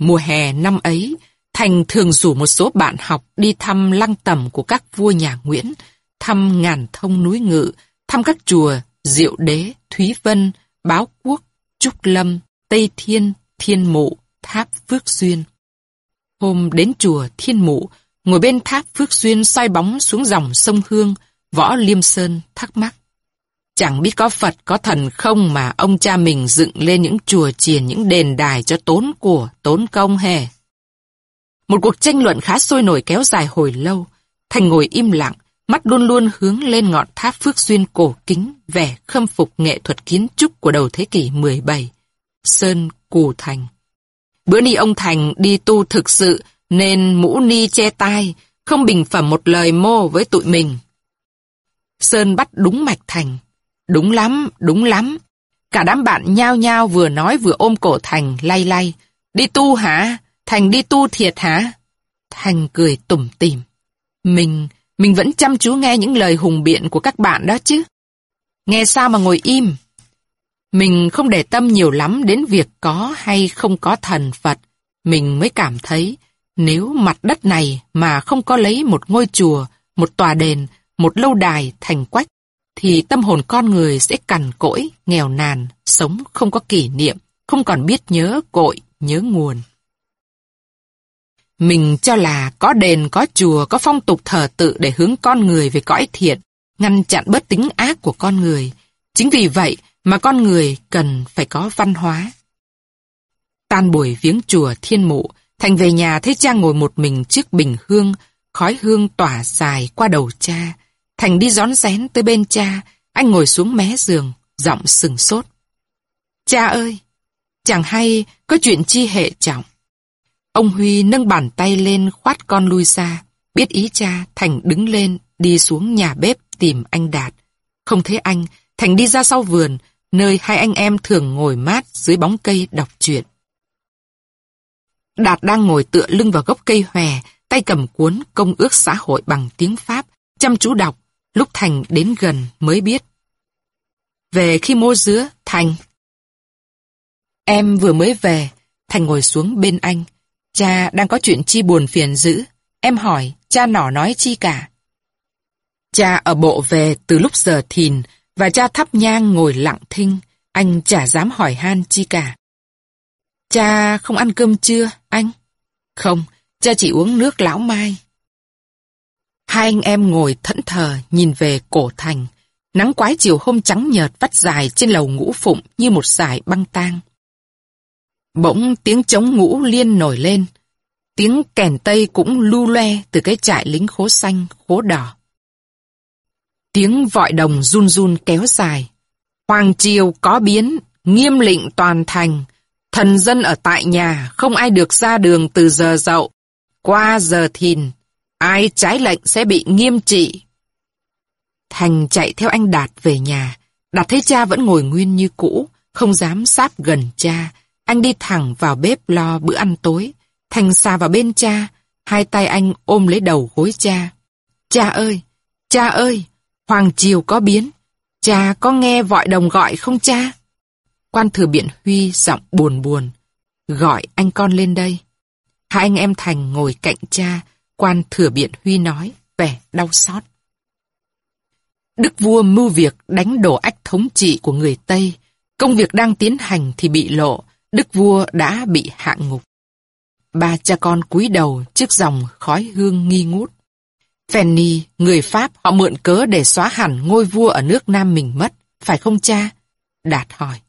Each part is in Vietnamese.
Mùa hè năm ấy, Thành thường rủ một số bạn học đi thăm lăng tẩm của các vua nhà Nguyễn, thăm ngàn thông núi ngự, thăm các chùa Diệu Đế, Thúy Vân, Báo Quốc, Trúc Lâm, Tây Thiên, Thiên Mụ, Tháp Phước Duyên. Hôm đến chùa Thiên Mụ, ngồi bên tháp Phước Duyên soi bóng xuống dòng sông Hương, Võ Liêm Sơn thắc mắc. Chẳng biết có Phật có thần không mà ông cha mình dựng lên những chùa chiền những đền đài cho tốn của, tốn công hề. Một cuộc tranh luận khá sôi nổi kéo dài hồi lâu. Thành ngồi im lặng, mắt luôn luôn hướng lên ngọn tháp Phước Duyên cổ kính, vẻ khâm phục nghệ thuật kiến trúc của đầu thế kỷ 17. Sơn Cù Thành. Bữa ni ông Thành đi tu thực sự nên mũ ni che tai, không bình phẩm một lời mô với tụi mình. Sơn bắt đúng mạch Thành. Đúng lắm, đúng lắm. Cả đám bạn nhao nhao vừa nói vừa ôm cổ Thành lay lay. Đi tu hả? Thành đi tu thiệt hả? Thành cười tủm tỉm. Mình, mình vẫn chăm chú nghe những lời hùng biện của các bạn đó chứ. Nghe sao mà ngồi im? Mình không để tâm nhiều lắm đến việc có hay không có thần Phật. Mình mới cảm thấy nếu mặt đất này mà không có lấy một ngôi chùa, một tòa đền, một lâu đài thành quách, thì tâm hồn con người sẽ cằn cỗi, nghèo nàn, sống không có kỷ niệm, không còn biết nhớ cội, nhớ nguồn. Mình cho là có đền, có chùa, có phong tục thờ tự để hướng con người về cõi thiện, ngăn chặn bất tính ác của con người. Chính vì vậy mà con người cần phải có văn hóa. Tan buổi viếng chùa thiên mụ, Thành về nhà thấy cha ngồi một mình trước bình hương, khói hương tỏa dài qua đầu cha. Thành đi gión rén tới bên cha, anh ngồi xuống mé giường, giọng sừng sốt. Cha ơi, chẳng hay có chuyện chi hệ trọng. Ông Huy nâng bàn tay lên khoát con lui xa. Biết ý cha, Thành đứng lên, đi xuống nhà bếp tìm anh Đạt. Không thấy anh, Thành đi ra sau vườn, nơi hai anh em thường ngồi mát dưới bóng cây đọc truyện. Đạt đang ngồi tựa lưng vào gốc cây hòe, tay cầm cuốn công ước xã hội bằng tiếng Pháp, chăm chú đọc, lúc Thành đến gần mới biết. Về khi mô dứa, Thành. Em vừa mới về, Thành ngồi xuống bên anh. Cha đang có chuyện chi buồn phiền dữ. Em hỏi, cha nỏ nói chi cả. Cha ở bộ về từ lúc giờ thìn, và cha thắp nhang ngồi lặng thinh, anh chả dám hỏi han chi cả. Cha không ăn cơm chưa, anh? Không, cha chỉ uống nước lão mai. Hai anh em ngồi thẫn thờ nhìn về cổ thành. Nắng quái chiều hôm trắng nhợt vắt dài trên lầu ngũ phụng như một dải băng tang. Bỗng tiếng trống ngũ liên nổi lên. Tiếng kèn tây cũng lưu loe từ cái trại lính khố xanh, khố đỏ. Tiếng vọi đồng run run kéo dài. Hoàng triều có biến, nghiêm lệnh toàn thành. Thần dân ở tại nhà, không ai được ra đường từ giờ dậu. Qua giờ thìn, ai trái lệnh sẽ bị nghiêm trị. Thành chạy theo anh Đạt về nhà. Đạt thấy cha vẫn ngồi nguyên như cũ, không dám sát gần cha. Anh đi thẳng vào bếp lo bữa ăn tối. Thành xà vào bên cha, hai tay anh ôm lấy đầu gối cha. Cha ơi, cha ơi, Hoàng Triều có biến. Cha có nghe vọi đồng gọi không cha? Quan thừa biện Huy giọng buồn buồn. Gọi anh con lên đây. Hai anh em Thành ngồi cạnh cha, quan thừa biện Huy nói, vẻ đau xót. Đức vua mưu việc đánh đổ ách thống trị của người Tây. Công việc đang tiến hành thì bị lộ, đức vua đã bị hạ ngục. Ba cha con cúi đầu trước dòng khói hương nghi ngút. Fanny, người Pháp, họ mượn cớ để xóa hẳn ngôi vua ở nước Nam mình mất, phải không cha? Đạt hỏi.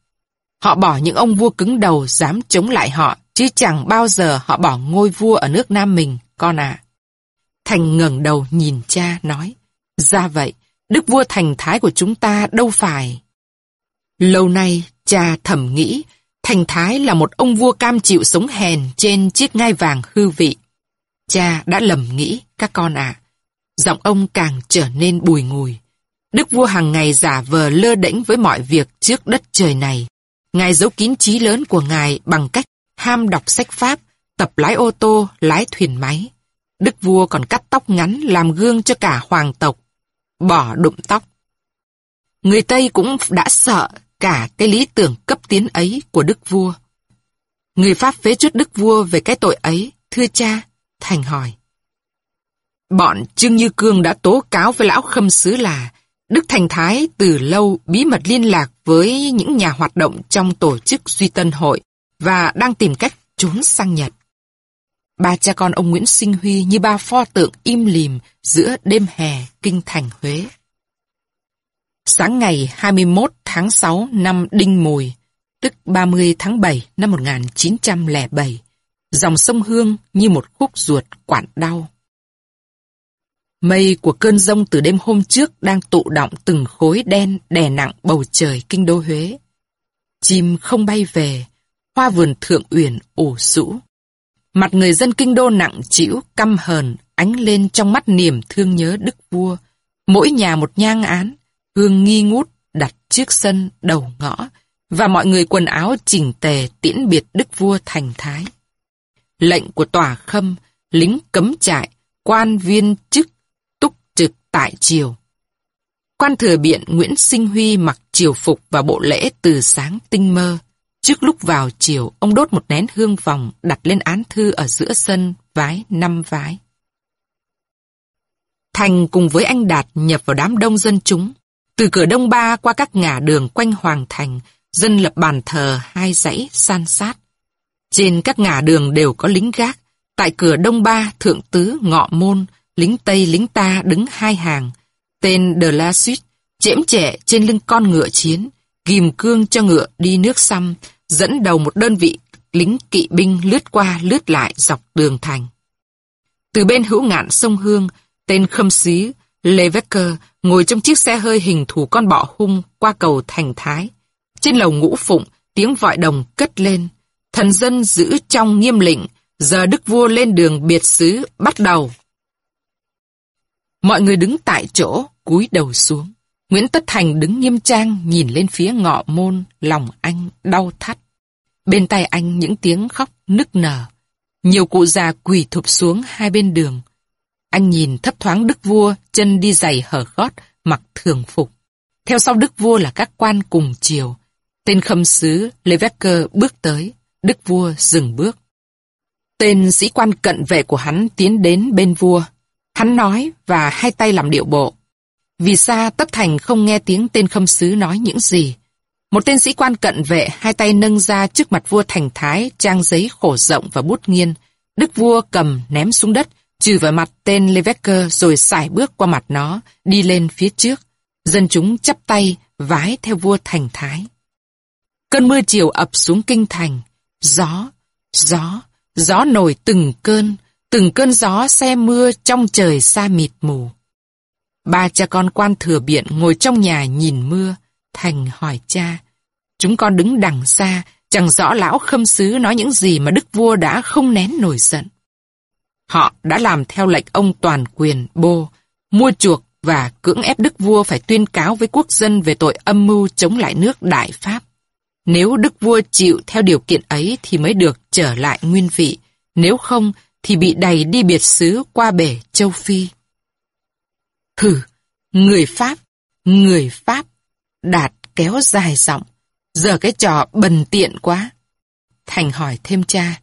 Họ bỏ những ông vua cứng đầu dám chống lại họ, chứ chẳng bao giờ họ bỏ ngôi vua ở nước Nam mình, con ạ. Thành ngẩng đầu nhìn cha, nói. Ra vậy, đức vua thành thái của chúng ta đâu phải. Lâu nay, cha thầm nghĩ, thành thái là một ông vua cam chịu sống hèn trên chiếc ngai vàng hư vị. Cha đã lầm nghĩ, các con ạ. Giọng ông càng trở nên bùi ngùi. Đức vua hàng ngày giả vờ lơ đễnh với mọi việc trước đất trời này. Ngài giấu kín trí lớn của Ngài bằng cách ham đọc sách Pháp, tập lái ô tô, lái thuyền máy. Đức vua còn cắt tóc ngắn làm gương cho cả hoàng tộc. Bỏ đụng tóc. Người Tây cũng đã sợ cả cái lý tưởng cấp tiến ấy của đức vua. Người Pháp phế chuất đức vua về cái tội ấy, thưa cha, Thành hỏi. Bọn Trương Như Cương đã tố cáo với lão khâm sứ là Đức Thành Thái từ lâu bí mật liên lạc với những nhà hoạt động trong tổ chức Duy Tân Hội và đang tìm cách trốn sang Nhật. Ba cha con ông Nguyễn Sinh Huy như ba pho tượng im lìm giữa đêm hè kinh thành Huế. Sáng ngày 21 tháng 6 năm Đinh Mùi, tức 30 tháng 7 năm 1907, dòng sông Hương như một khúc ruột quặn đau. Mây của cơn rông từ đêm hôm trước đang tụ động từng khối đen đè nặng bầu trời kinh đô Huế. Chim không bay về, hoa vườn thượng uyển ủ rũ. Mặt người dân kinh đô nặng chịu, căm hờn, ánh lên trong mắt niềm thương nhớ đức vua. Mỗi nhà một nhang án, hương nghi ngút đặt trước sân đầu ngõ, và mọi người quần áo chỉnh tề tiễn biệt đức vua thành thái. Lệnh của tòa khâm, lính cấm trại, quan viên chức, túc trực tại triều. Quan thừa biện Nguyễn Sinh Huy mặc triều phục và bộ lễ từ sáng tinh mơ. Trước lúc vào chiều, ông đốt một nén hương vòng đặt lên án thư ở giữa sân, vái năm vái. Thành cùng với anh Đạt nhập vào đám đông dân chúng. Từ cửa đông ba qua các ngã đường quanh Hoàng Thành, dân lập bàn thờ hai dãy san sát. Trên các ngã đường đều có lính gác. Tại cửa đông ba, thượng tứ, ngọ môn, lính Tây lính ta đứng hai hàng. Tên De La Suite, chễm trẻ trên lưng con ngựa chiến, ghim cương cho ngựa đi nước xăm, dẫn đầu một đơn vị lính kỵ binh lướt qua lướt lại dọc đường thành. Từ bên hữu ngạn sông Hương, tên khâm xí Levecker ngồi trong chiếc xe hơi hình thù con bọ hung qua cầu Thành Thái. Trên lầu ngũ phụng, tiếng vọi đồng cất lên. Thần dân giữ trong nghiêm lệnh, giờ đức vua lên đường biệt xứ bắt đầu. Mọi người đứng tại chỗ, cúi đầu xuống. Nguyễn Tất Thành đứng nghiêm trang nhìn lên phía ngọ môn, lòng anh đau thắt. Bên tai anh những tiếng khóc nức nở. Nhiều cụ già quỳ thụp xuống hai bên đường. Anh nhìn thấp thoáng đức vua, chân đi giày hở gót, mặc thường phục. Theo sau đức vua là các quan cùng chiều. Tên khâm sứ Levecker bước tới, đức vua dừng bước. Tên sĩ quan cận vệ của hắn tiến đến bên vua. Hắn nói và hai tay làm điệu bộ. Vì xa Tất Thành không nghe tiếng tên khâm sứ nói những gì. Một tên sĩ quan cận vệ hai tay nâng ra trước mặt vua Thành Thái trang giấy khổ rộng và bút nghiên. Đức vua cầm ném xuống đất, trừ vào mặt tên Levecker rồi xài bước qua mặt nó, đi lên phía trước. Dân chúng chắp tay, vái theo vua Thành Thái. Cơn mưa chiều ập xuống kinh thành. Gió, gió, gió nổi từng cơn, từng cơn gió xe mưa trong trời xa mịt mù. Ba cha con quan thừa biện ngồi trong nhà nhìn mưa. Thành hỏi cha. Chúng con đứng đằng xa, chẳng rõ lão khâm sứ nói những gì mà đức vua đã không nén nổi giận. Họ đã làm theo lệnh ông toàn quyền bô, mua chuộc và cưỡng ép đức vua phải tuyên cáo với quốc dân về tội âm mưu chống lại nước Đại Pháp. Nếu đức vua chịu theo điều kiện ấy thì mới được trở lại nguyên vị, nếu không thì bị đẩy đi biệt xứ qua bể châu Phi. Hừ, người Pháp, người Pháp, đạt kéo dài giọng, giờ cái trò bần tiện quá. Thành hỏi thêm cha,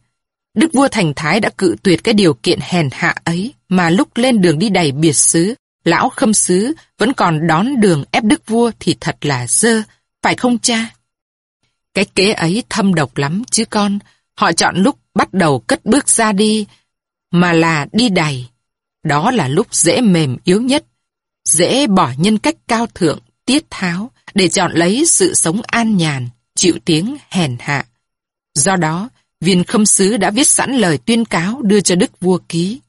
Đức vua Thành Thái đã cự tuyệt cái điều kiện hèn hạ ấy mà lúc lên đường đi đầy biệt xứ, lão khâm xứ vẫn còn đón đường ép đức vua thì thật là dơ, phải không cha? Cái kế ấy thâm độc lắm chứ con, họ chọn lúc bắt đầu cất bước ra đi, mà là đi đầy. Đó là lúc dễ mềm yếu nhất, dễ bỏ nhân cách cao thượng, tiết tháo, để chọn lấy sự sống an nhàn, chịu tiếng hèn hạ. Do đó, viên khâm sứ đã viết sẵn lời tuyên cáo đưa cho đức vua ký.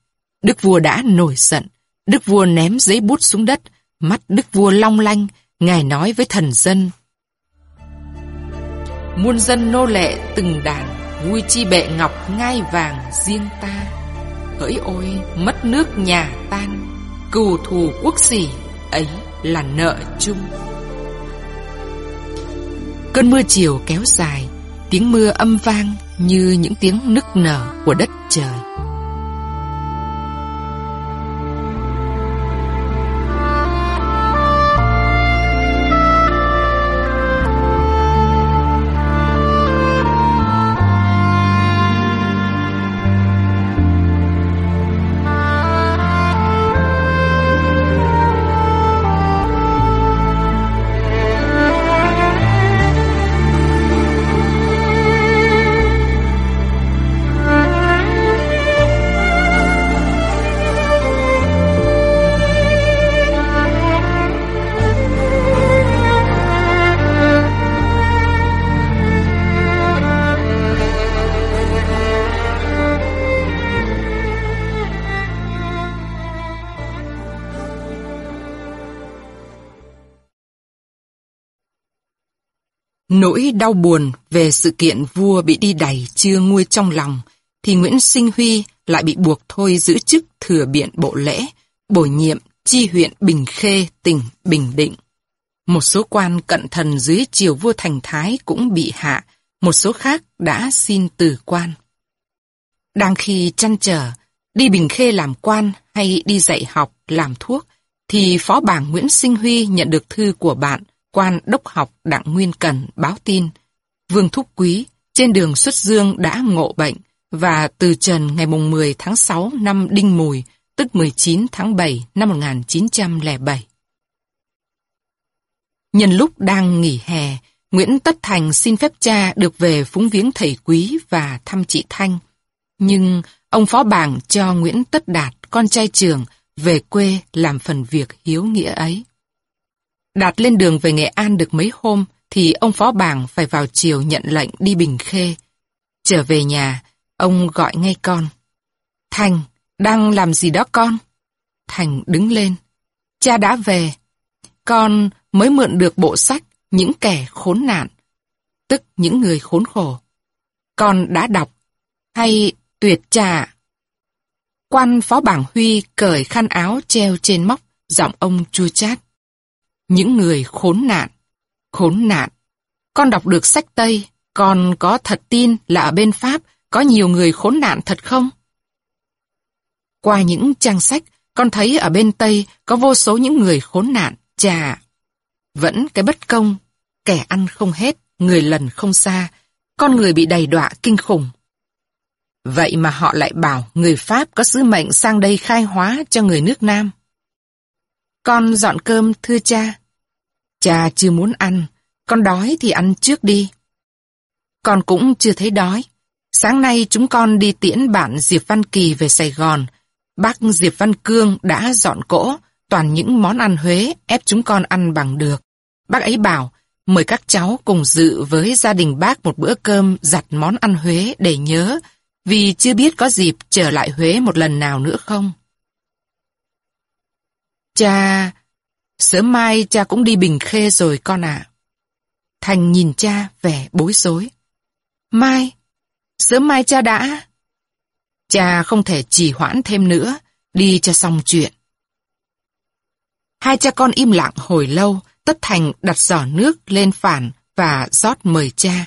Đức vua đã nổi giận, đức vua ném giấy bút xuống đất, mắt đức vua long lanh, ngài nói với thần dân. Muôn dân nô lệ từng đàn, vui chi bệ ngọc ngai vàng riêng ta. Hỡi ôi, mất nước nhà tan, cừu thù quốc sỉ ấy là nợ chung. Cơn mưa chiều kéo dài, tiếng mưa âm vang như những tiếng nức nở của đất trời. Nỗi đau buồn về sự kiện vua bị đi đày chưa nguôi trong lòng, thì Nguyễn Sinh Huy lại bị buộc thôi giữ chức thừa biện bộ lễ, bổ nhiệm chi huyện Bình Khê, tỉnh Bình Định. Một số quan cận thần dưới triều vua Thành Thái cũng bị hạ, một số khác đã xin từ quan. Đang khi chăn trở, đi Bình Khê làm quan hay đi dạy học, làm thuốc, thì Phó bảng Nguyễn Sinh Huy nhận được thư của bạn, quan đốc học Đặng Nguyên Cần báo tin. Vương Thúc Quý, trên đường xuất dương đã ngộ bệnh, và từ trần ngày 10 tháng 6 năm Đinh Mùi, tức 19 tháng 7 năm 1907. Nhân lúc đang nghỉ hè, Nguyễn Tất Thành xin phép cha được về phúng viếng thầy quý và thăm chị Thanh. Nhưng ông phó bảng cho Nguyễn Tất Đạt, con trai trường, về quê làm phần việc hiếu nghĩa ấy. Đạt lên đường về Nghệ An được mấy hôm, thì ông phó bảng phải vào chiều nhận lệnh đi Bình Khê. Trở về nhà, ông gọi ngay con. Thành, đang làm gì đó con? Thành đứng lên. Cha đã về. Con mới mượn được bộ sách Những kẻ khốn nạn, tức những người khốn khổ. Con đã đọc, hay tuyệt trà. Quan phó bảng Huy cởi khăn áo treo trên móc, giọng ông chua chát. Những người khốn nạn, khốn nạn. Con đọc được sách Tây, con có thật tin là ở bên Pháp có nhiều người khốn nạn thật không? Qua những trang sách, con thấy ở bên Tây có vô số những người khốn nạn, chà. Vẫn cái bất công, kẻ ăn không hết, người lần không xa, con người bị đầy đọa kinh khủng. Vậy mà họ lại bảo người Pháp có sứ mệnh sang đây khai hóa cho người nước Nam. Con dọn cơm thưa cha. Cha chưa muốn ăn, con đói thì ăn trước đi. Con cũng chưa thấy đói. Sáng nay chúng con đi tiễn bạn Diệp Văn Kỳ về Sài Gòn. Bác Diệp Văn Cương đã dọn cỗ, toàn những món ăn Huế ép chúng con ăn bằng được. Bác ấy bảo, mời các cháu cùng dự với gia đình bác một bữa cơm giặt món ăn Huế để nhớ, vì chưa biết có dịp trở lại Huế một lần nào nữa không. Cha, sớm mai cha cũng đi Bình Khê rồi con ạ. Thành nhìn cha vẻ bối rối. Mai, sớm mai cha đã. Cha không thể trì hoãn thêm nữa, đi cho xong chuyện. Hai cha con im lặng hồi lâu, Tất Thành đặt giỏ nước lên phản và rót mời cha.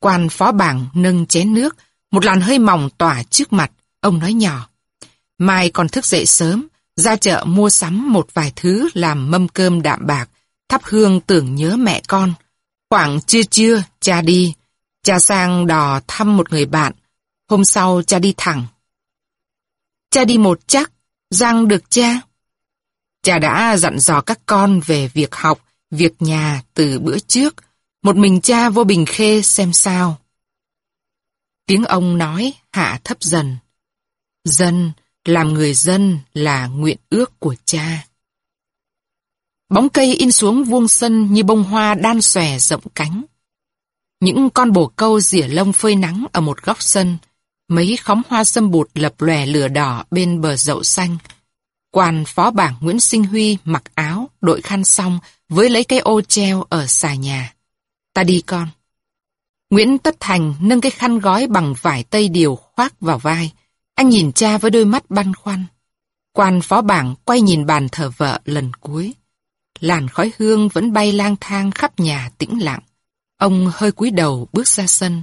Quan phó bảng nâng chén nước, một làn hơi mỏng tỏa trước mặt, ông nói nhỏ. Mai còn thức dậy sớm, ra chợ mua sắm một vài thứ làm mâm cơm đạm bạc, thắp hương tưởng nhớ mẹ con. Khoảng trưa trưa, cha đi. Cha sang đò thăm một người bạn. Hôm sau cha đi thẳng. Cha đi một chắc, răng được cha. Cha đã dặn dò các con về việc học, việc nhà từ bữa trước. Một mình cha vô bình khê xem sao. Tiếng ông nói hạ thấp dần. Dân, làm người dân là nguyện ước của cha. Bóng cây in xuống vuông sân như bông hoa đan xòe rộng cánh. Những con bồ câu rỉa lông phơi nắng ở một góc sân, mấy khóm hoa sâm bụt lập lòe lửa đỏ bên bờ dậu xanh. Quan phó bảng Nguyễn Sinh Huy mặc áo, đội khăn xong với lấy cái ô treo ở xà nhà. Ta đi con. Nguyễn Tất Thành nâng cái khăn gói bằng vải tây điều khoác vào vai. Anh nhìn cha với đôi mắt băn khoăn. Quan phó bảng quay nhìn bàn thờ vợ lần cuối. Làn khói hương vẫn bay lang thang khắp nhà tĩnh lặng. Ông hơi cúi đầu bước ra sân.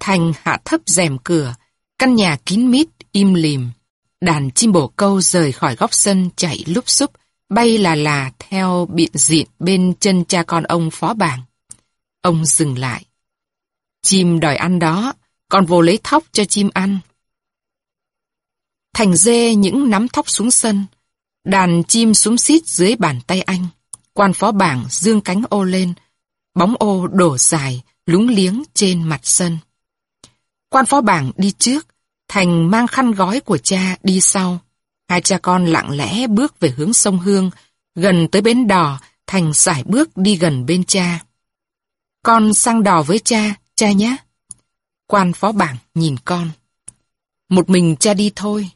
Thành hạ thấp rèm cửa, căn nhà kín mít, im lìm. Đàn chim bồ câu rời khỏi góc sân chạy lúc xúc, bay là là theo biện diện bên chân cha con ông phó bảng. Ông dừng lại. Chim đòi ăn đó, còn vô lấy thóc cho chim ăn. Thành dê những nắm thóc xuống sân, đàn chim súng xít dưới bàn tay anh. Quan phó bảng dương cánh ô lên, bóng ô đổ dài, lúng liếng trên mặt sân. Quan phó bảng đi trước, Thành mang khăn gói của cha đi sau. Hai cha con lặng lẽ bước về hướng sông Hương, gần tới bến đò, Thành giải bước đi gần bên cha. Con sang đò với cha, cha nhé. Quan phó bảng nhìn con. Một mình cha đi thôi.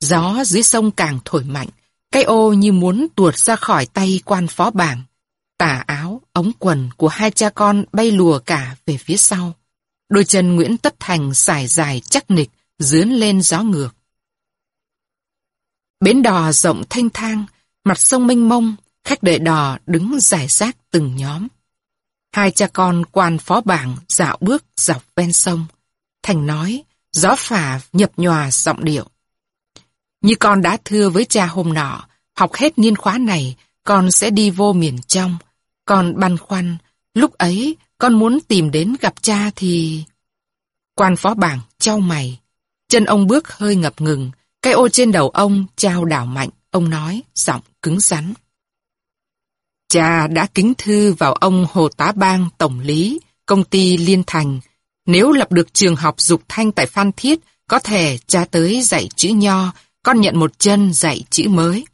Gió dưới sông càng thổi mạnh, cái ô như muốn tuột ra khỏi tay quan phó bảng. Tà áo, ống quần của hai cha con bay lùa cả về phía sau. Đôi chân Nguyễn Tất Thành xài dài chắc nịch, dướn lên gió ngược. Bến đò rộng thanh thang, mặt sông mênh mông, khách đợi đò đứng giải rác từng nhóm. Hai cha con quan phó bảng dạo bước dọc ven sông. Thành nói, gió phả nhập nhòa giọng điệu. Như con đã thưa với cha hôm nọ, học hết niên khóa này, con sẽ đi vô miền trong. Con băn khoăn, lúc ấy con muốn tìm đến gặp cha thì... Quan phó bảng trao mày. Chân ông bước hơi ngập ngừng, cái ô trên đầu ông trao đảo mạnh, ông nói, giọng cứng rắn. Cha đã kính thư vào ông Hồ Tá Bang Tổng lý, công ty Liên Thành. Nếu lập được trường học dục thanh tại Phan Thiết, có thể cha tới dạy chữ nho, con nhận một chân dạy chữ mới.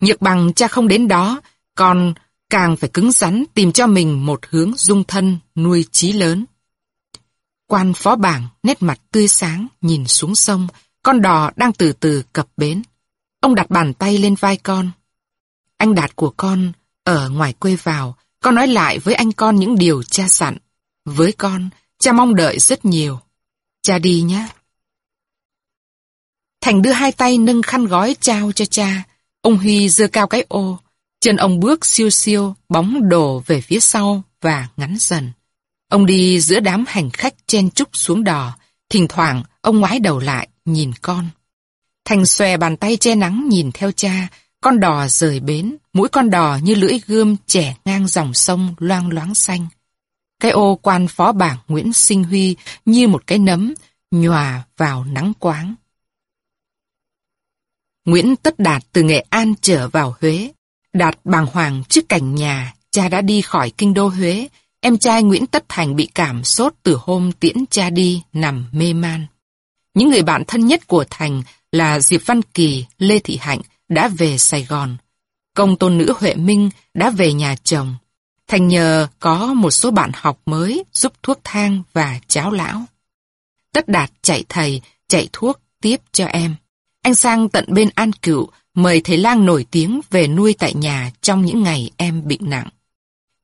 Nhược bằng cha không đến đó, con càng phải cứng rắn tìm cho mình một hướng dung thân, nuôi trí lớn. Quan phó bảng, nét mặt tươi sáng, nhìn xuống sông, con đò đang từ từ cập bến. Ông đặt bàn tay lên vai con. Anh Đạt của con, ở ngoài quê vào, con nói lại với anh con những điều cha sẵn. Với con, cha mong đợi rất nhiều. Cha đi nhé. Thành đưa hai tay nâng khăn gói trao cho cha. Ông Huy giơ cao cái ô. Chân ông bước siêu siêu, bóng đổ về phía sau và ngắn dần. Ông đi giữa đám hành khách chen chúc xuống đò. Thỉnh thoảng, ông ngoái đầu lại, nhìn con. Thành xòe bàn tay che nắng nhìn theo cha, con đò rời bến, mũi con đò như lưỡi gươm trẻ ngang dòng sông loang loáng xanh. Cái ô quan phó bảng Nguyễn Sinh Huy như một cái nấm, nhòa vào nắng quáng. Nguyễn Tất Đạt từ Nghệ An trở vào Huế. Đạt bàng hoàng trước cảnh nhà, cha đã đi khỏi kinh đô Huế. Em trai Nguyễn Tất Thành bị cảm sốt từ hôm tiễn cha đi, nằm mê man. Những người bạn thân nhất của Thành là Diệp Văn Kỳ, Lê Thị Hạnh đã về Sài Gòn. Công tôn nữ Huệ Minh đã về nhà chồng. Thành nhờ có một số bạn học mới giúp thuốc thang và cháo lão. Tất đạt chạy thầy, chạy thuốc tiếp cho em. Anh sang tận bên An Cựu mời thầy lang nổi tiếng về nuôi tại nhà trong những ngày em bệnh nặng.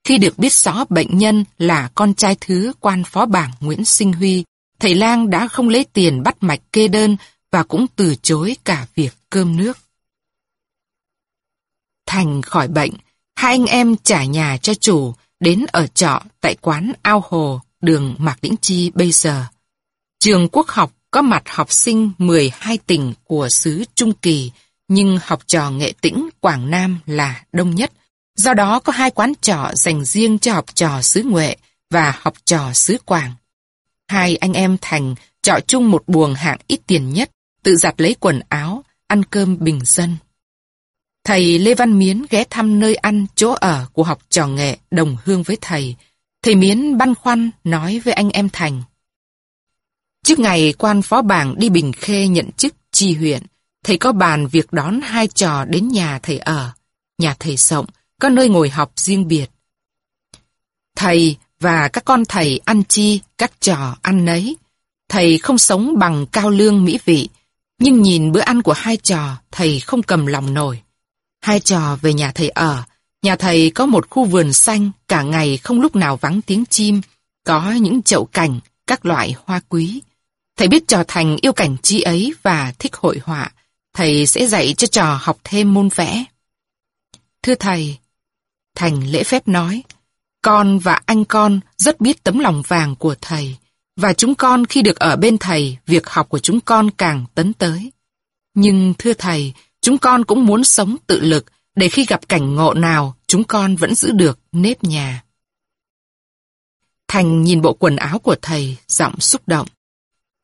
Khi được biết rõ bệnh nhân là con trai thứ quan phó bảng Nguyễn Sinh Huy, thầy lang đã không lấy tiền bắt mạch kê đơn và cũng từ chối cả việc cơm nước. Thành khỏi bệnh, hai anh em trả nhà cho chủ, đến ở trọ tại quán Ao Hồ, đường Mạc Đĩnh Chi bây giờ. Trường quốc học có mặt học sinh 12 tỉnh của xứ Trung Kỳ, nhưng học trò nghệ tĩnh Quảng Nam là đông nhất. Do đó có hai quán trọ dành riêng cho học trò xứ Nhuệ và học trò xứ Quảng. Hai anh em Thành trọ chung một buồng hạng ít tiền nhất, tự giặt lấy quần áo, ăn cơm bình dân. Thầy Lê Văn Miến ghé thăm nơi ăn, chỗ ở của học trò nghệ đồng hương với thầy. Thầy Miến băn khoăn nói với anh em Thành. Trước ngày quan phó bảng đi Bình Khê nhận chức tri huyện, thầy có bàn việc đón hai trò đến nhà thầy ở. Nhà thầy rộng, có nơi ngồi học riêng biệt. Thầy và các con thầy ăn chi, các trò ăn nấy. Thầy không sống bằng cao lương mỹ vị, nhưng nhìn bữa ăn của hai trò, thầy không cầm lòng nổi. Hai trò về nhà thầy ở. Nhà thầy có một khu vườn xanh, cả ngày không lúc nào vắng tiếng chim. Có những chậu cảnh, các loại hoa quý. Thầy biết trò Thành yêu cảnh chi ấy và thích hội họa. Thầy sẽ dạy cho trò học thêm môn vẽ. Thưa thầy, Thành lễ phép nói, con và anh con rất biết tấm lòng vàng của thầy, và chúng con khi được ở bên thầy, việc học của chúng con càng tấn tới. Nhưng thưa thầy, Chúng con cũng muốn sống tự lực, để khi gặp cảnh ngộ nào, chúng con vẫn giữ được nếp nhà. Thành nhìn bộ quần áo của thầy, giọng xúc động.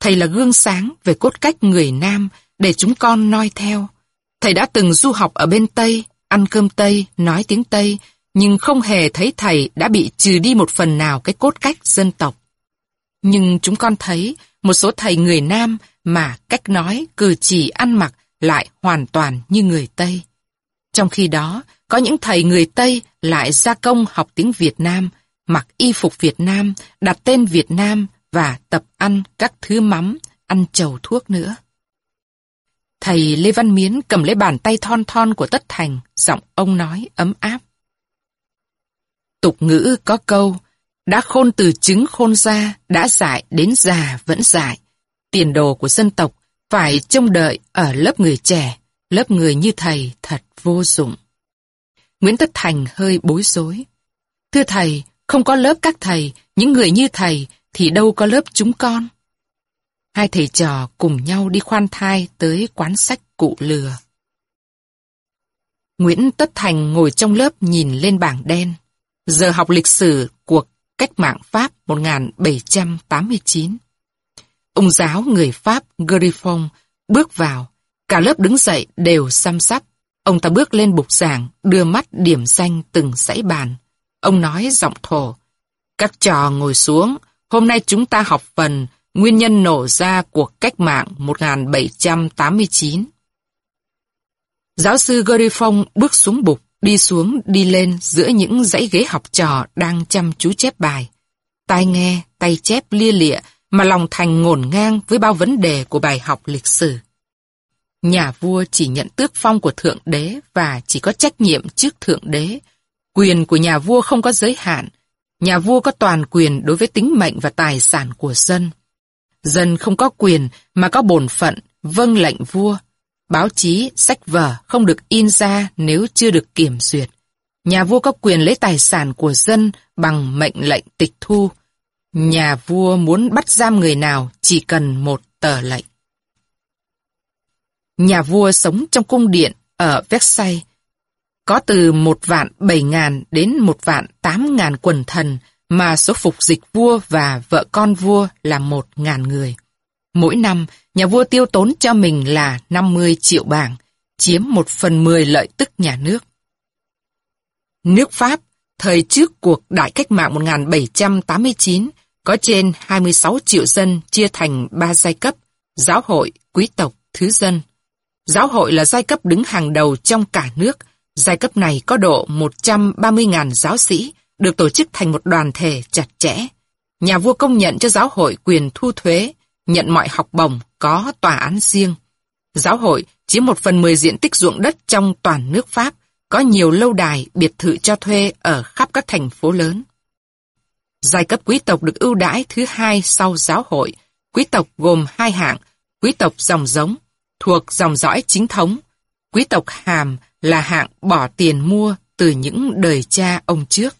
Thầy là gương sáng về cốt cách người Nam để chúng con noi theo. Thầy đã từng du học ở bên Tây, ăn cơm Tây, nói tiếng Tây, nhưng không hề thấy thầy đã bị trừ đi một phần nào cái cốt cách dân tộc. Nhưng chúng con thấy một số thầy người Nam mà cách nói, cử chỉ, ăn mặc lại hoàn toàn như người Tây. Trong khi đó, có những thầy người Tây lại gia công học tiếng Việt Nam, mặc y phục Việt Nam, đặt tên Việt Nam và tập ăn các thứ mắm, ăn trầu thuốc nữa. Thầy Lê Văn Miến cầm lấy bàn tay thon thon của Tất Thành, giọng ông nói ấm áp. Tục ngữ có câu, đã khôn từ trứng khôn ra, đã dại đến già vẫn dại. Tiền đồ của dân tộc phải trông đợi ở lớp người trẻ, lớp người như thầy thật vô dụng. Nguyễn Tất Thành hơi bối rối. Thưa thầy, không có lớp các thầy, những người như thầy thì đâu có lớp chúng con. Hai thầy trò cùng nhau đi khoan thai tới quán sách cụ lừa. Nguyễn Tất Thành ngồi trong lớp nhìn lên bảng đen. Giờ học lịch sử cuộc cách mạng Pháp 1789. Ông giáo người Pháp Griffon bước vào. Cả lớp đứng dậy đều xăm sắp. Ông ta bước lên bục giảng, đưa mắt điểm danh từng dãy bàn. Ông nói giọng thổ. Các trò ngồi xuống, hôm nay chúng ta học phần Nguyên nhân nổ ra cuộc cách mạng 1789. Giáo sư Griffon bước xuống bục, đi xuống, đi lên giữa những dãy ghế học trò đang chăm chú chép bài. Tai nghe, tay chép lia lịa, mà lòng thành ngổn ngang với bao vấn đề của bài học lịch sử. Nhà vua chỉ nhận tước phong của Thượng Đế và chỉ có trách nhiệm trước Thượng Đế. Quyền của nhà vua không có giới hạn. Nhà vua có toàn quyền đối với tính mệnh và tài sản của dân. Dân không có quyền mà có bổn phận, vâng lệnh vua. Báo chí, sách vở không được in ra nếu chưa được kiểm duyệt. Nhà vua có quyền lấy tài sản của dân bằng mệnh lệnh tịch thu. Nhà vua muốn bắt giam người nào chỉ cần một tờ lệnh. Nhà vua sống trong cung điện ở Versailles. Có từ một vạn bảy ngàn đến một vạn tám ngàn quần thần mà số phục dịch vua và vợ con vua là một ngàn người. Mỗi năm, nhà vua tiêu tốn cho mình là 50 triệu bảng, chiếm một phần mười lợi tức nhà nước. Nước Pháp, thời trước cuộc đại cách mạng 1789, có trên 26 triệu dân chia thành ba giai cấp, giáo hội, quý tộc, thứ dân. Giáo hội là giai cấp đứng hàng đầu trong cả nước, giai cấp này có độ 130.000 giáo sĩ, được tổ chức thành một đoàn thể chặt chẽ. Nhà vua công nhận cho giáo hội quyền thu thuế, nhận mọi học bổng, có tòa án riêng. Giáo hội chiếm một phần mười diện tích ruộng đất trong toàn nước Pháp, có nhiều lâu đài, biệt thự cho thuê ở khắp các thành phố lớn. Giai cấp quý tộc được ưu đãi thứ hai sau giáo hội. Quý tộc gồm hai hạng, quý tộc dòng giống, thuộc dòng dõi chính thống. Quý tộc hàm là hạng bỏ tiền mua từ những đời cha ông trước.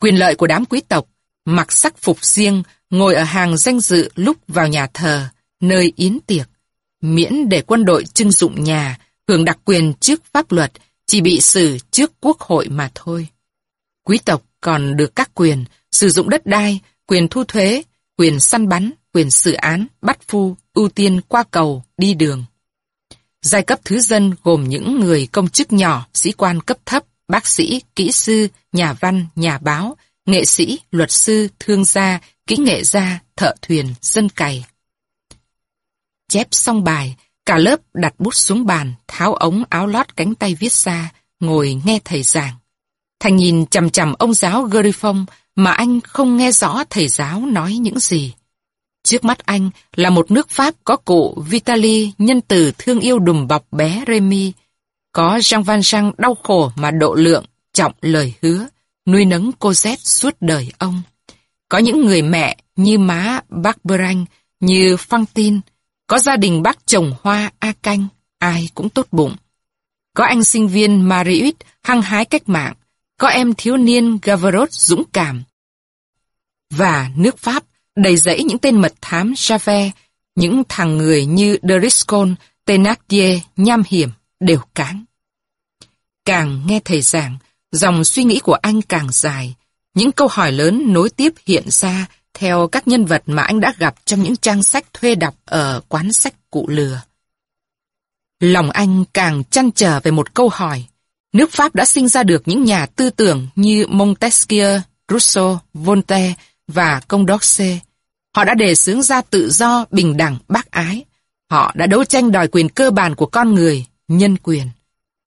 Quyền lợi của đám quý tộc, mặc sắc phục riêng, ngồi ở hàng danh dự lúc vào nhà thờ, nơi yến tiệc. Miễn để quân đội trưng dụng nhà, hưởng đặc quyền trước pháp luật, chỉ bị xử trước quốc hội mà thôi. Quý tộc còn được các quyền sử dụng đất đai, quyền thu thuế, quyền săn bắn, quyền xử án, bắt phu, ưu tiên qua cầu, đi đường. Giai cấp thứ dân gồm những người công chức nhỏ, sĩ quan cấp thấp, bác sĩ, kỹ sư, nhà văn, nhà báo, nghệ sĩ, luật sư, thương gia, kỹ nghệ gia, thợ thuyền, dân cày. Chép xong bài, cả lớp đặt bút xuống bàn, tháo ống áo lót cánh tay viết ra, ngồi nghe thầy giảng. Thành nhìn chầm chầm ông giáo Griffon mà anh không nghe rõ thầy giáo nói những gì. Trước mắt anh là một nước Pháp có cụ vitali nhân từ thương yêu đùm bọc bé Remy, có Jean Van Jean đau khổ mà độ lượng, trọng lời hứa, nuôi nấng cô Z suốt đời ông. Có những người mẹ như má Barberanh, như Tin, có gia đình bác trồng hoa A Canh, ai cũng tốt bụng. Có anh sinh viên Marius hăng hái cách mạng, có em thiếu niên Gavarot dũng cảm. Và nước Pháp đầy dẫy những tên mật thám Javert, những thằng người như Driscoll, Thénardier, nham hiểm, đều cán. Càng nghe thầy giảng, dòng suy nghĩ của anh càng dài. Những câu hỏi lớn nối tiếp hiện ra theo các nhân vật mà anh đã gặp trong những trang sách thuê đọc ở quán sách cụ lừa. Lòng anh càng chăn trở về một câu hỏi. Nước Pháp đã sinh ra được những nhà tư tưởng như Montesquieu, Rousseau, Voltaire và công Condorcet. Họ đã đề xướng ra tự do, bình đẳng, bác ái. Họ đã đấu tranh đòi quyền cơ bản của con người, nhân quyền.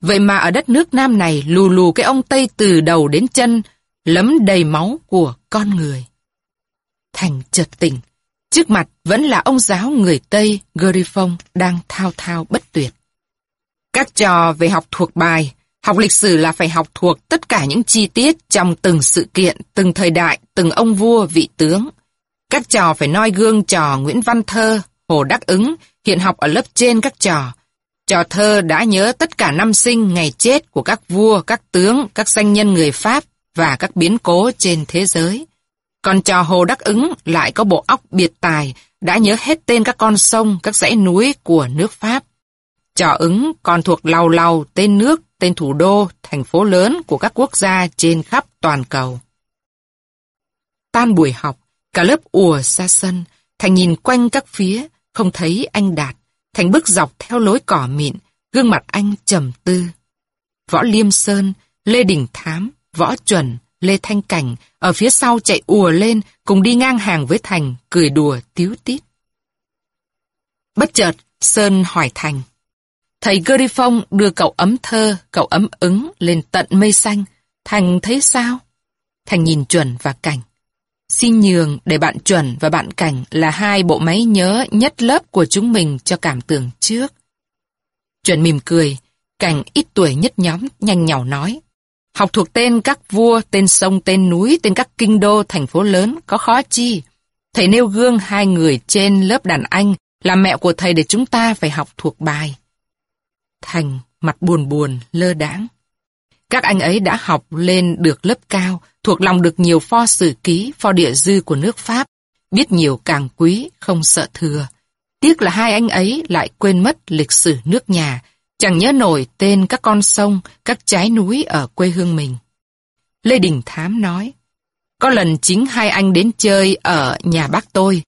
Vậy mà ở đất nước Nam này lù lù cái ông Tây từ đầu đến chân, lấm đầy máu của con người. Thành chợt tỉnh, trước mặt vẫn là ông giáo người Tây Griffon đang thao thao bất tuyệt. Các trò về học thuộc bài, Học lịch sử là phải học thuộc tất cả những chi tiết trong từng sự kiện, từng thời đại, từng ông vua, vị tướng. Các trò phải noi gương trò Nguyễn Văn Thơ, Hồ Đắc Ứng, hiện học ở lớp trên các trò. Trò thơ đã nhớ tất cả năm sinh, ngày chết của các vua, các tướng, các danh nhân người Pháp và các biến cố trên thế giới. Còn trò Hồ Đắc Ứng lại có bộ óc biệt tài, đã nhớ hết tên các con sông, các dãy núi của nước Pháp. Trò ứng còn thuộc lầu lầu tên nước, tên thủ đô, thành phố lớn của các quốc gia trên khắp toàn cầu. Tan buổi học, cả lớp ùa ra sân, Thành nhìn quanh các phía, không thấy anh Đạt. Thành bước dọc theo lối cỏ mịn, gương mặt anh trầm tư. Võ Liêm Sơn, Lê Đình Thám, Võ Chuẩn, Lê Thanh Cảnh ở phía sau chạy ùa lên cùng đi ngang hàng với Thành, cười đùa tiếu tít. Bất chợt, Sơn hỏi Thành. Thầy Gary Phong đưa cậu ấm thơ, cậu ấm ứng lên tận mây xanh. Thành thấy sao? Thành nhìn chuẩn và cảnh. Xin nhường để bạn chuẩn và bạn cảnh là hai bộ máy nhớ nhất lớp của chúng mình cho cảm tưởng trước. Chuẩn mỉm cười, cảnh ít tuổi nhất nhóm nhanh nhỏ nói. Học thuộc tên các vua, tên sông, tên núi, tên các kinh đô, thành phố lớn, có khó chi. Thầy nêu gương hai người trên lớp đàn anh là mẹ của thầy để chúng ta phải học thuộc bài. Thành, mặt buồn buồn, lơ đãng. Các anh ấy đã học lên được lớp cao, thuộc lòng được nhiều pho sử ký, pho địa dư của nước Pháp, biết nhiều càng quý, không sợ thừa. Tiếc là hai anh ấy lại quên mất lịch sử nước nhà, chẳng nhớ nổi tên các con sông, các trái núi ở quê hương mình. Lê Đình Thám nói, có lần chính hai anh đến chơi ở nhà bác tôi.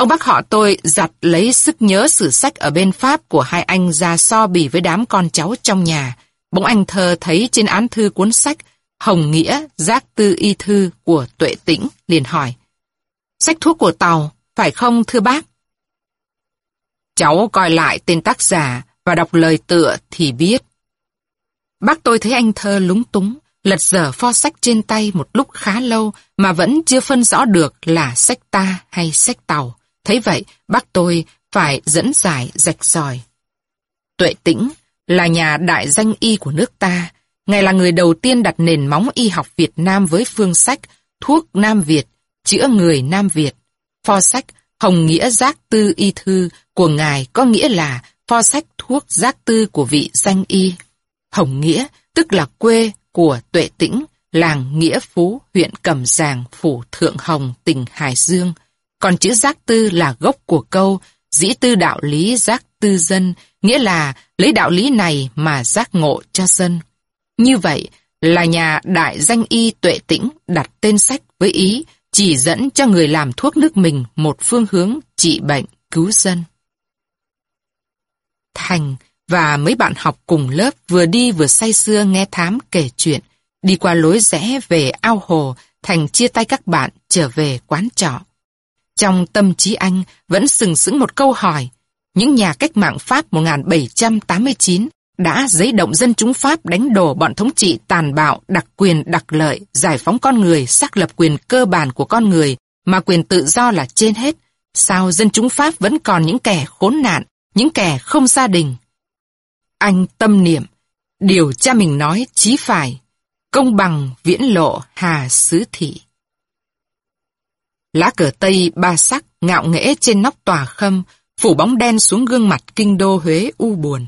Ông bác họ tôi giặt lấy sức nhớ sử sách ở bên Pháp của hai anh ra so bì với đám con cháu trong nhà. Bỗng anh thơ thấy trên án thư cuốn sách Hồng Nghĩa Giác Tư Y Thư của Tuệ Tĩnh liền hỏi. Sách thuốc của Tàu, phải không thưa bác? Cháu coi lại tên tác giả và đọc lời tựa thì biết. Bác tôi thấy anh thơ lúng túng, lật dở pho sách trên tay một lúc khá lâu mà vẫn chưa phân rõ được là sách ta hay sách tàu. Thấy vậy, bác tôi phải dẫn giải rạch ròi. Tuệ Tĩnh là nhà đại danh y của nước ta, Ngài là người đầu tiên đặt nền móng y học Việt Nam với phương sách Thuốc Nam Việt, chữa người Nam Việt. Pho sách Hồng Nghĩa Giác Tư Y Thư của Ngài có nghĩa là pho sách thuốc giác tư của vị danh y. Hồng Nghĩa tức là quê của Tuệ Tĩnh, làng Nghĩa Phú, huyện Cẩm Giàng, phủ Thượng Hồng, tỉnh Hải Dương. Còn chữ giác tư là gốc của câu dĩ tư đạo lý giác tư dân, nghĩa là lấy đạo lý này mà giác ngộ cho dân. Như vậy là nhà đại danh y tuệ tĩnh đặt tên sách với ý chỉ dẫn cho người làm thuốc nước mình một phương hướng trị bệnh, cứu dân. Thành và mấy bạn học cùng lớp vừa đi vừa say sưa nghe thám kể chuyện, đi qua lối rẽ về ao hồ, Thành chia tay các bạn trở về quán trọ. Trong tâm trí anh vẫn sừng sững một câu hỏi, những nhà cách mạng Pháp 1789 đã giấy động dân chúng Pháp đánh đổ bọn thống trị tàn bạo, đặc quyền, đặc lợi, giải phóng con người, xác lập quyền cơ bản của con người, mà quyền tự do là trên hết. Sao dân chúng Pháp vẫn còn những kẻ khốn nạn, những kẻ không gia đình? Anh tâm niệm, điều cha mình nói chí phải, công bằng viễn lộ hà sứ thị. Lá cờ Tây ba sắc ngạo nghễ trên nóc tòa khâm, phủ bóng đen xuống gương mặt kinh đô Huế u buồn.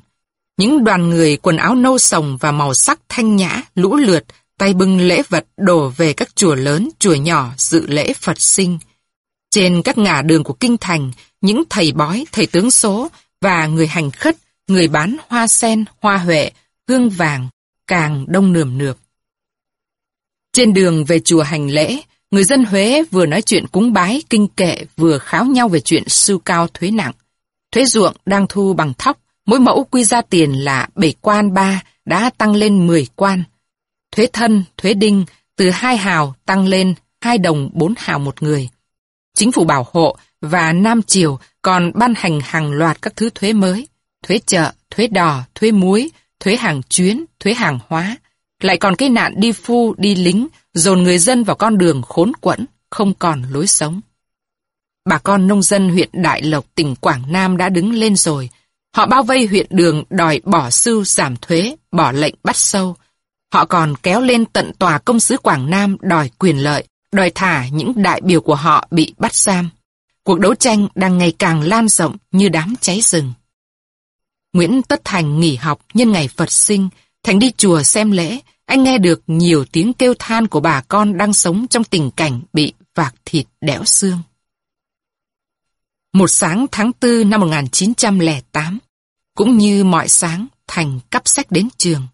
Những đoàn người quần áo nâu sồng và màu sắc thanh nhã, lũ lượt, tay bưng lễ vật đổ về các chùa lớn, chùa nhỏ dự lễ Phật sinh. Trên các ngã đường của kinh thành, những thầy bói, thầy tướng số và người hành khất, người bán hoa sen, hoa huệ, hương vàng, càng đông nườm nượp. Trên đường về chùa hành lễ, người dân Huế vừa nói chuyện cúng bái, kinh kệ, vừa kháo nhau về chuyện sưu cao thuế nặng. Thuế ruộng đang thu bằng thóc, Mỗi mẫu quy ra tiền là 7 quan 3 đã tăng lên 10 quan. Thuế thân, thuế đinh từ 2 hào tăng lên 2 đồng 4 hào một người. Chính phủ bảo hộ và Nam Triều còn ban hành hàng loạt các thứ thuế mới. Thuế chợ, thuế đò, thuế muối, thuế hàng chuyến, thuế hàng hóa. Lại còn cái nạn đi phu, đi lính, dồn người dân vào con đường khốn quẫn, không còn lối sống. Bà con nông dân huyện Đại Lộc, tỉnh Quảng Nam đã đứng lên rồi, Họ bao vây huyện đường đòi bỏ sưu giảm thuế, bỏ lệnh bắt sâu. Họ còn kéo lên tận tòa công sứ Quảng Nam đòi quyền lợi, đòi thả những đại biểu của họ bị bắt giam. Cuộc đấu tranh đang ngày càng lan rộng như đám cháy rừng. Nguyễn Tất Thành nghỉ học nhân ngày Phật sinh, Thành đi chùa xem lễ, anh nghe được nhiều tiếng kêu than của bà con đang sống trong tình cảnh bị vạc thịt đẽo xương. Một sáng tháng 4 năm 1908, cũng như mọi sáng, Thành cắp sách đến trường.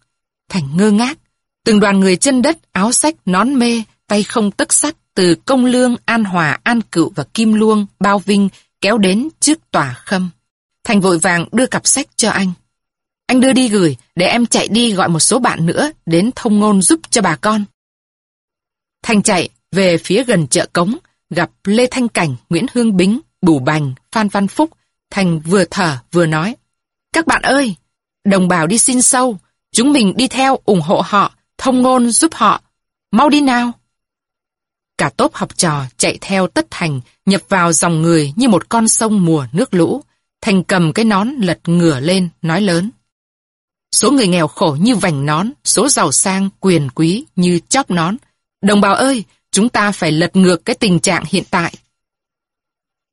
Thành ngơ ngác, từng đoàn người chân đất, áo sách, nón mê, tay không tất sắt từ Công Lương, An Hòa, An Cựu và Kim Luông, Bao Vinh kéo đến trước tòa khâm. Thành vội vàng đưa cặp sách cho anh. Anh đưa đi gửi, để em chạy đi gọi một số bạn nữa đến thông ngôn giúp cho bà con. Thành chạy về phía gần chợ Cống, gặp Lê Thanh Cảnh, Nguyễn Hương Bính, Bù Bành, Phan Văn Phúc. Thành vừa thở vừa nói. Các bạn ơi, đồng bào đi xin sâu, chúng mình đi theo ủng hộ họ, thông ngôn giúp họ. Mau đi nào. Cả tốp học trò chạy theo tất thành, nhập vào dòng người như một con sông mùa nước lũ. Thành cầm cái nón lật ngửa lên, nói lớn. Số người nghèo khổ như vành nón, số giàu sang, quyền quý như chóp nón. Đồng bào ơi, chúng ta phải lật ngược cái tình trạng hiện tại.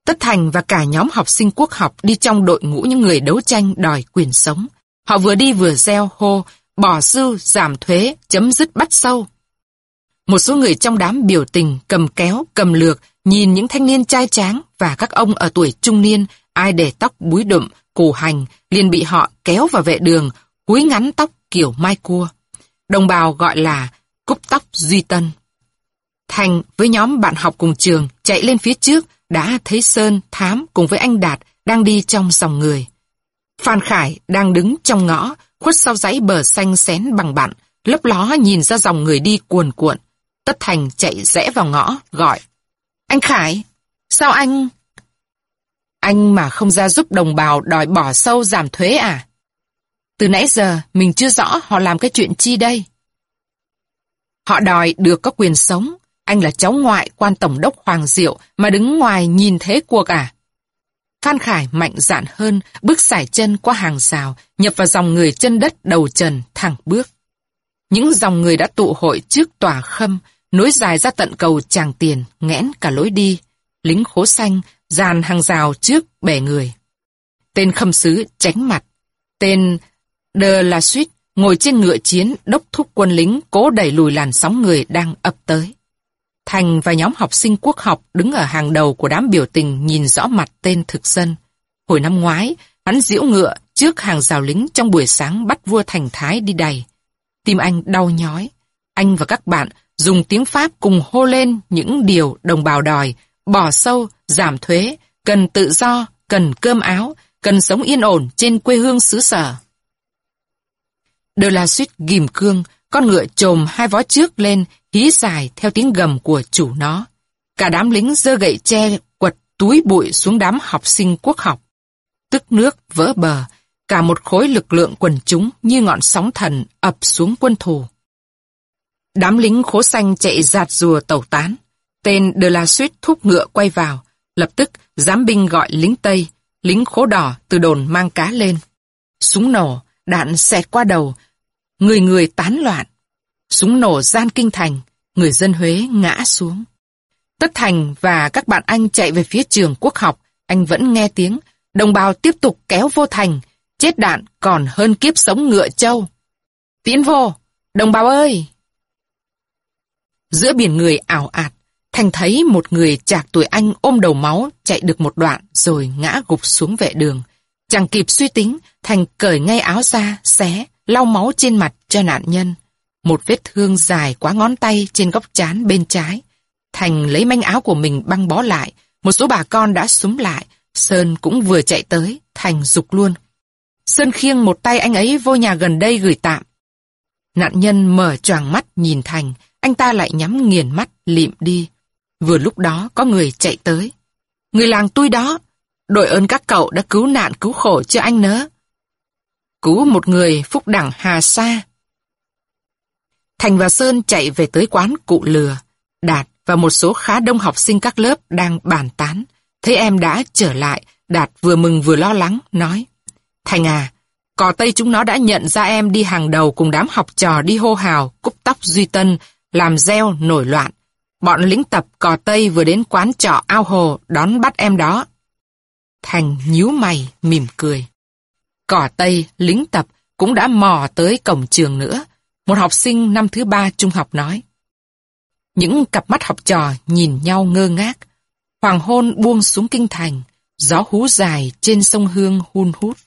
Tất Thành và cả nhóm học sinh quốc học đi trong đội ngũ những người đấu tranh đòi quyền sống. Họ vừa đi vừa gieo hô, bỏ sư, giảm thuế, chấm dứt bắt sâu. Một số người trong đám biểu tình, cầm kéo, cầm lược, nhìn những thanh niên trai tráng và các ông ở tuổi trung niên, ai để tóc búi đụm, cổ hành, liền bị họ kéo vào vệ đường, cúi ngắn tóc kiểu mai cua. Đồng bào gọi là cúp tóc duy tân. Thành với nhóm bạn học cùng trường chạy lên phía trước đã thấy Sơn, Thám cùng với anh Đạt đang đi trong dòng người. Phan Khải đang đứng trong ngõ, khuất sau dãy bờ xanh xén bằng bạn, lấp ló nhìn ra dòng người đi cuồn cuộn. Tất Thành chạy rẽ vào ngõ, gọi. Anh Khải, sao anh... Anh mà không ra giúp đồng bào đòi bỏ sâu giảm thuế à? Từ nãy giờ mình chưa rõ họ làm cái chuyện chi đây. Họ đòi được có quyền sống. Anh là cháu ngoại quan tổng đốc Hoàng Diệu mà đứng ngoài nhìn thế cuộc à? Phan Khải mạnh dạn hơn, bước sải chân qua hàng rào, nhập vào dòng người chân đất đầu trần, thẳng bước. Những dòng người đã tụ hội trước tòa khâm, nối dài ra tận cầu tràng tiền, nghẽn cả lối đi. Lính khố xanh, dàn hàng rào trước bẻ người. Tên khâm sứ tránh mặt. Tên De La Suite ngồi trên ngựa chiến đốc thúc quân lính cố đẩy lùi làn sóng người đang ập tới. Thành và nhóm học sinh quốc học đứng ở hàng đầu của đám biểu tình nhìn rõ mặt tên thực dân. Hồi năm ngoái, hắn diễu ngựa trước hàng rào lính trong buổi sáng bắt vua Thành Thái đi đầy. Tim anh đau nhói. Anh và các bạn dùng tiếng Pháp cùng hô lên những điều đồng bào đòi, bỏ sâu, giảm thuế, cần tự do, cần cơm áo, cần sống yên ổn trên quê hương xứ sở đờ La suýt ghim cương, con ngựa trồm hai vó trước lên, hí dài theo tiếng gầm của chủ nó. Cả đám lính dơ gậy tre quật túi bụi xuống đám học sinh quốc học. Tức nước vỡ bờ, cả một khối lực lượng quần chúng như ngọn sóng thần ập xuống quân thù. Đám lính khố xanh chạy giạt rùa tẩu tán. Tên De La Suite thúc ngựa quay vào. Lập tức, giám binh gọi lính Tây, lính khố đỏ từ đồn mang cá lên. Súng nổ, đạn xẹt qua đầu, người người tán loạn. Súng nổ gian kinh thành, người dân Huế ngã xuống. Tất Thành và các bạn anh chạy về phía trường quốc học, anh vẫn nghe tiếng, đồng bào tiếp tục kéo vô thành, chết đạn còn hơn kiếp sống ngựa trâu. Tiến vô, đồng bào ơi! Giữa biển người ảo ạt, Thành thấy một người chạc tuổi anh ôm đầu máu chạy được một đoạn rồi ngã gục xuống vệ đường. Chẳng kịp suy tính, Thành cởi ngay áo ra, xé, lau máu trên mặt cho nạn nhân. Một vết thương dài quá ngón tay trên góc trán bên trái. Thành lấy manh áo của mình băng bó lại. Một số bà con đã súng lại. Sơn cũng vừa chạy tới. Thành dục luôn. Sơn khiêng một tay anh ấy vô nhà gần đây gửi tạm. Nạn nhân mở choàng mắt nhìn Thành. Anh ta lại nhắm nghiền mắt, lịm đi. Vừa lúc đó có người chạy tới. Người làng tôi đó. Đội ơn các cậu đã cứu nạn cứu khổ cho anh nớ cứu một người phúc đẳng hà sa. Thành và Sơn chạy về tới quán cụ lừa. Đạt và một số khá đông học sinh các lớp đang bàn tán. Thấy em đã trở lại, Đạt vừa mừng vừa lo lắng, nói. Thành à, Cò Tây chúng nó đã nhận ra em đi hàng đầu cùng đám học trò đi hô hào, cúp tóc Duy Tân, làm gieo nổi loạn. Bọn lính tập cò Tây vừa đến quán trọ ao hồ đón bắt em đó. Thành nhíu mày, mỉm cười. Cỏ Tây, lính tập cũng đã mò tới cổng trường nữa. Một học sinh năm thứ ba trung học nói. Những cặp mắt học trò nhìn nhau ngơ ngác. Hoàng hôn buông xuống kinh thành, gió hú dài trên sông Hương hun hút.